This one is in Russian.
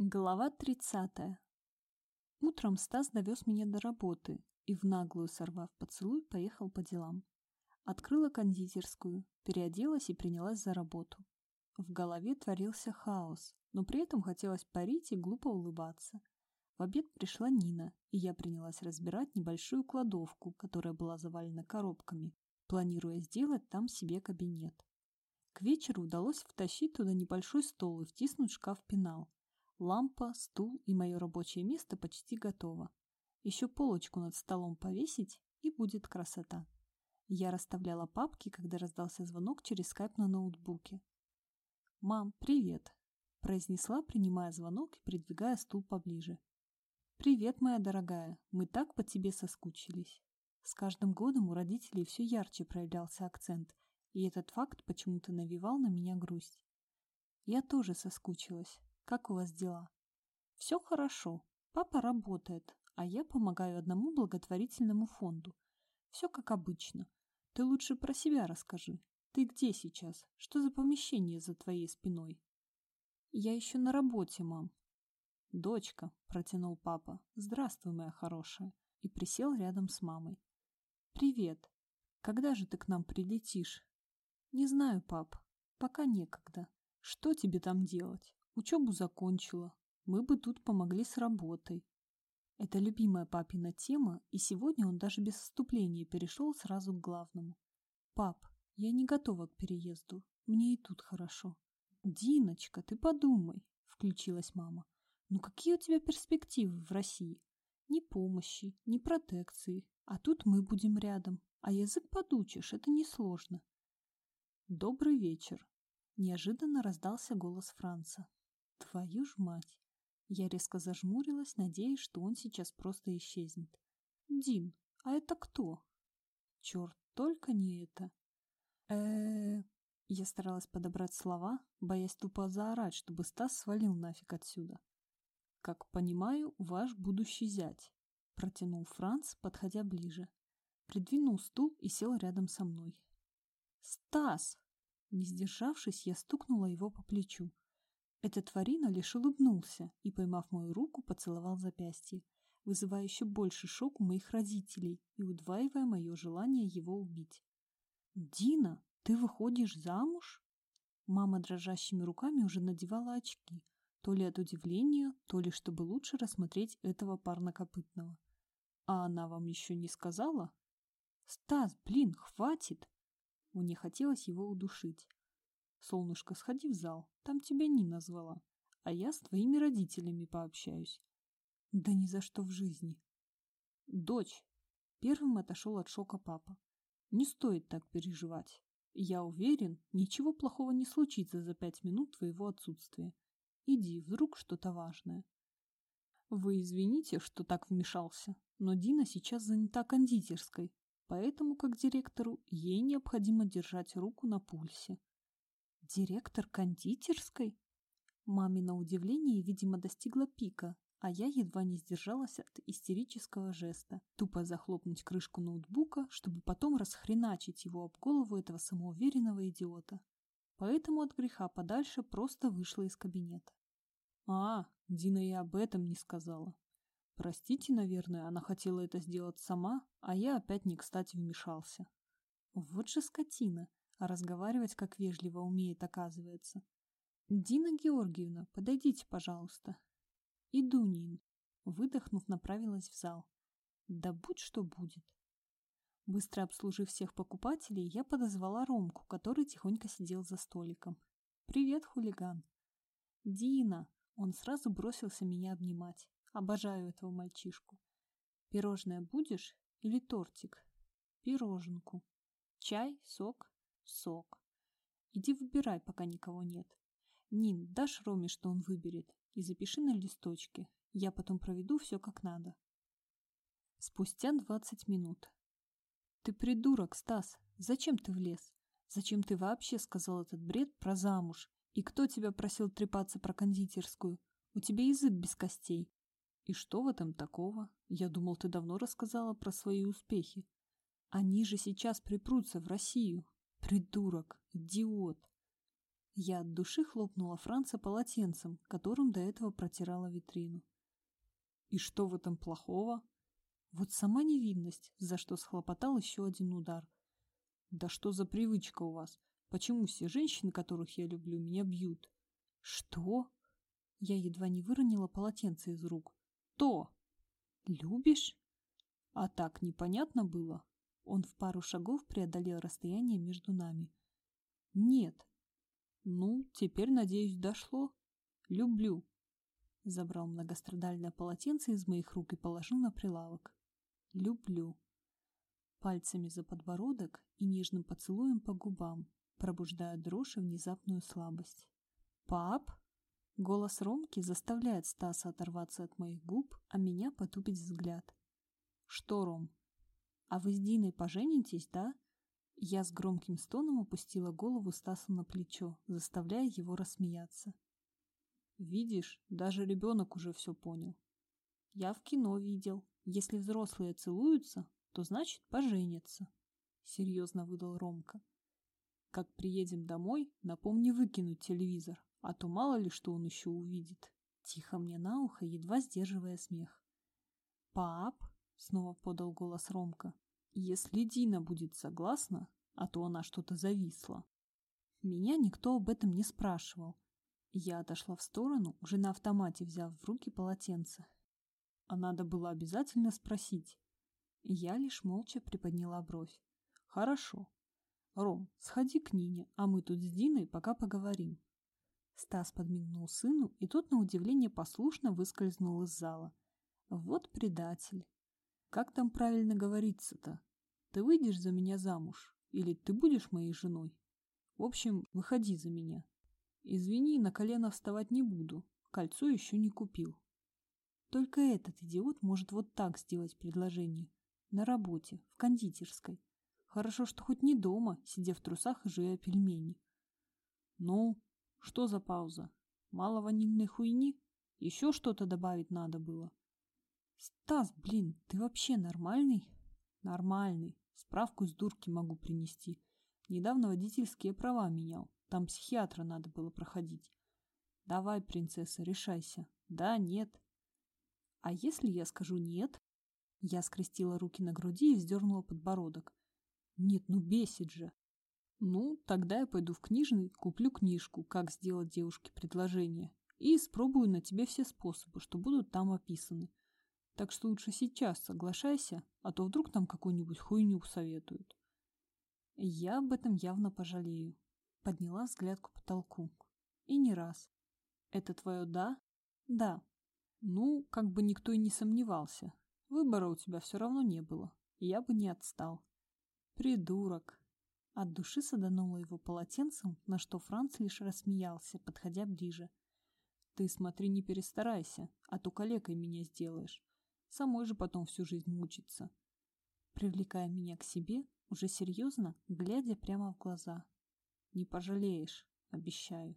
Глава 30. Утром Стас довез меня до работы и, в наглую сорвав поцелуй, поехал по делам. Открыла кондитерскую, переоделась и принялась за работу. В голове творился хаос, но при этом хотелось парить и глупо улыбаться. В обед пришла Нина, и я принялась разбирать небольшую кладовку, которая была завалена коробками, планируя сделать там себе кабинет. К вечеру удалось втащить туда небольшой стол и втиснуть шкаф-пенал. Лампа, стул и мое рабочее место почти готово. Еще полочку над столом повесить, и будет красота. Я расставляла папки, когда раздался звонок через скайп на ноутбуке. «Мам, привет!» – произнесла, принимая звонок и придвигая стул поближе. «Привет, моя дорогая, мы так по тебе соскучились». С каждым годом у родителей все ярче проявлялся акцент, и этот факт почему-то навевал на меня грусть. Я тоже соскучилась. Как у вас дела? Все хорошо. Папа работает, а я помогаю одному благотворительному фонду. Все как обычно. Ты лучше про себя расскажи. Ты где сейчас? Что за помещение за твоей спиной? Я еще на работе, мам. Дочка, протянул папа. Здравствуй, моя хорошая. И присел рядом с мамой. Привет. Когда же ты к нам прилетишь? Не знаю, пап. Пока некогда. Что тебе там делать? Учебу закончила. Мы бы тут помогли с работой. Это любимая папина тема, и сегодня он даже без вступления перешел сразу к главному. «Пап, я не готова к переезду. Мне и тут хорошо». «Диночка, ты подумай», — включилась мама. «Ну какие у тебя перспективы в России? Ни помощи, ни протекции. А тут мы будем рядом. А язык подучишь, это несложно». «Добрый вечер», — неожиданно раздался голос Франца. Твою ж мать! Я резко зажмурилась, надеясь, что он сейчас просто исчезнет. Дин, а это кто? Черт, только не это. э Я старалась подобрать слова, боясь тупо заорать, чтобы Стас свалил нафиг отсюда. «Как понимаю, ваш будущий зять», — протянул Франц, подходя ближе. Придвинул стул и сел рядом со мной. «Стас!» Не сдержавшись, я стукнула его по плечу. Этот тварина лишь улыбнулся и, поймав мою руку, поцеловал запястье, вызывая еще больше шок у моих родителей и удваивая мое желание его убить. «Дина, ты выходишь замуж?» Мама дрожащими руками уже надевала очки, то ли от удивления, то ли чтобы лучше рассмотреть этого парнокопытного. «А она вам еще не сказала?» «Стас, блин, хватит!» Мне хотелось его удушить. «Солнышко, сходи в зал, там тебя Нина звала, а я с твоими родителями пообщаюсь». «Да ни за что в жизни». «Дочь!» Первым отошел от шока папа. «Не стоит так переживать. Я уверен, ничего плохого не случится за пять минут твоего отсутствия. Иди, вдруг что-то важное». «Вы извините, что так вмешался, но Дина сейчас занята кондитерской, поэтому, как директору, ей необходимо держать руку на пульсе. Директор кондитерской? Мамино удивление, видимо, достигло пика, а я едва не сдержалась от истерического жеста. Тупо захлопнуть крышку ноутбука, чтобы потом расхреначить его об голову этого самоуверенного идиота. Поэтому от греха подальше просто вышла из кабинета. А, Дина и об этом не сказала. Простите, наверное, она хотела это сделать сама, а я опять не кстати вмешался. Вот же скотина. А разговаривать как вежливо умеет, оказывается. «Дина Георгиевна, подойдите, пожалуйста». «Иду, Нин». Выдохнув, направилась в зал. «Да будь что будет». Быстро обслужив всех покупателей, я подозвала Ромку, который тихонько сидел за столиком. «Привет, хулиган». «Дина!» Он сразу бросился меня обнимать. Обожаю этого мальчишку. «Пирожное будешь или тортик?» «Пироженку». «Чай? Сок?» Сок. Иди выбирай, пока никого нет. Нин, дашь Роме, что он выберет, и запиши на листочке. Я потом проведу все как надо. Спустя двадцать минут. Ты придурок, Стас. Зачем ты влез? Зачем ты вообще сказал этот бред про замуж? И кто тебя просил трепаться про кондитерскую? У тебя язык без костей. И что в этом такого? Я думал, ты давно рассказала про свои успехи. Они же сейчас припрутся в Россию. Придурок, идиот. Я от души хлопнула Франца полотенцем, которым до этого протирала витрину. И что в этом плохого? Вот сама невинность, за что схлопотал еще один удар. Да что за привычка у вас? Почему все женщины, которых я люблю, меня бьют? Что? Я едва не выронила полотенце из рук. То! Любишь? А так непонятно было? Он в пару шагов преодолел расстояние между нами. Нет, ну, теперь, надеюсь, дошло. Люблю. Забрал многострадальное полотенце из моих рук и положил на прилавок. Люблю. Пальцами за подбородок и нежным поцелуем по губам, пробуждая дрожь и внезапную слабость. «Пап?» Голос Ромки заставляет Стаса оторваться от моих губ, а меня потупить взгляд. «Что, Ром?» «А вы с Диной поженитесь, да?» Я с громким стоном опустила голову Стасу на плечо, заставляя его рассмеяться. «Видишь, даже ребенок уже все понял. Я в кино видел. Если взрослые целуются, то значит поженятся», — серьезно выдал Ромка. «Как приедем домой, напомни выкинуть телевизор, а то мало ли что он еще увидит». Тихо мне на ухо, едва сдерживая смех. «Пап!» — снова подал голос Ромка. Если Дина будет согласна, а то она что-то зависла. Меня никто об этом не спрашивал. Я отошла в сторону, уже на автомате взяв в руки полотенце. А надо было обязательно спросить. Я лишь молча приподняла бровь. Хорошо. Ром, сходи к Нине, а мы тут с Диной пока поговорим. Стас подмигнул сыну, и тот на удивление послушно выскользнул из зала. Вот предатель. Как там правильно говорится-то? Ты выйдешь за меня замуж? Или ты будешь моей женой? В общем, выходи за меня. Извини, на колено вставать не буду. Кольцо еще не купил. Только этот идиот может вот так сделать предложение. На работе, в кондитерской. Хорошо, что хоть не дома, сидя в трусах и жуя пельмени. Ну, что за пауза? Мало ванильной хуйни? Еще что-то добавить надо было. Стас, блин, ты вообще нормальный? Нормальный. Справку из дурки могу принести. Недавно водительские права менял. Там психиатра надо было проходить. Давай, принцесса, решайся. Да, нет. А если я скажу нет? Я скрестила руки на груди и вздернула подбородок. Нет, ну бесит же. Ну, тогда я пойду в книжный, куплю книжку «Как сделать девушке предложение» и испробую на тебе все способы, что будут там описаны. Так что лучше сейчас соглашайся, а то вдруг там какую-нибудь хуйню советуют. Я об этом явно пожалею. Подняла взгляд к потолку. И не раз. Это твое «да»? Да. Ну, как бы никто и не сомневался. Выбора у тебя все равно не было. Я бы не отстал. Придурок. От души саданула его полотенцем, на что Франц лишь рассмеялся, подходя ближе. Ты смотри, не перестарайся, а то калекой меня сделаешь. Самой же потом всю жизнь мучиться. Привлекая меня к себе, уже серьезно, глядя прямо в глаза. Не пожалеешь, обещаю.